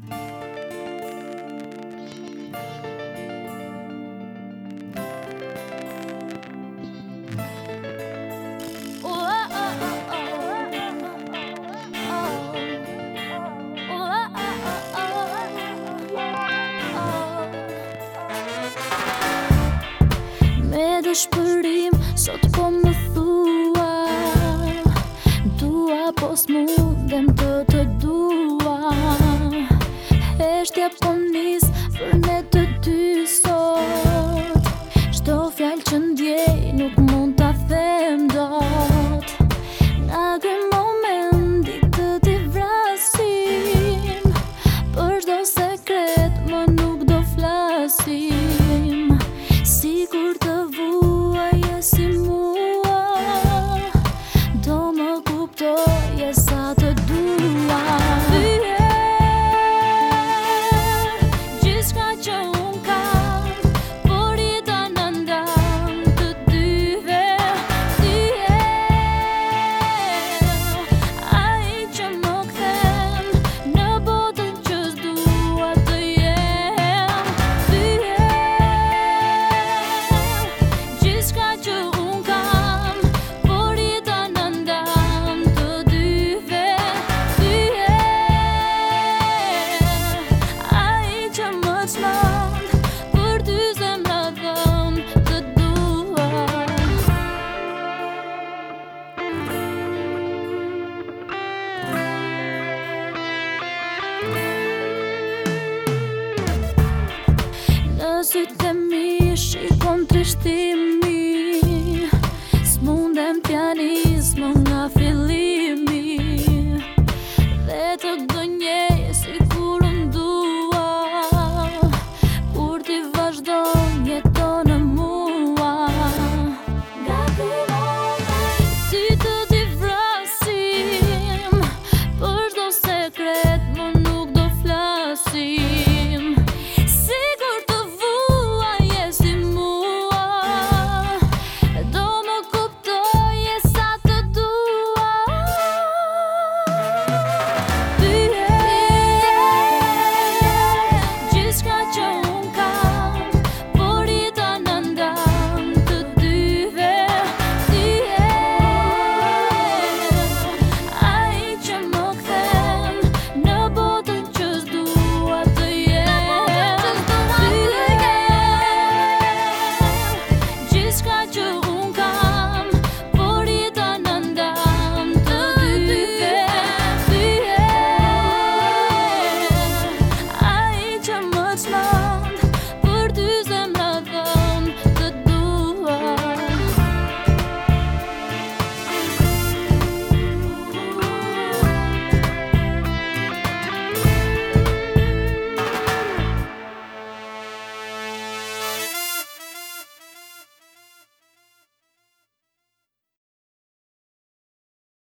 O o o o Qeshtja po njës për të ty sot Shto fjallë që ndjej nuk mund të them dot Në kërë moment i të t'i vrasim Për shdo sekret më nuk do flasim Si kur të vuaj e si mua Do më kuptoj e sa të duaj sytë të mi Shikon trishtimi Smundem pjanismë nga fërë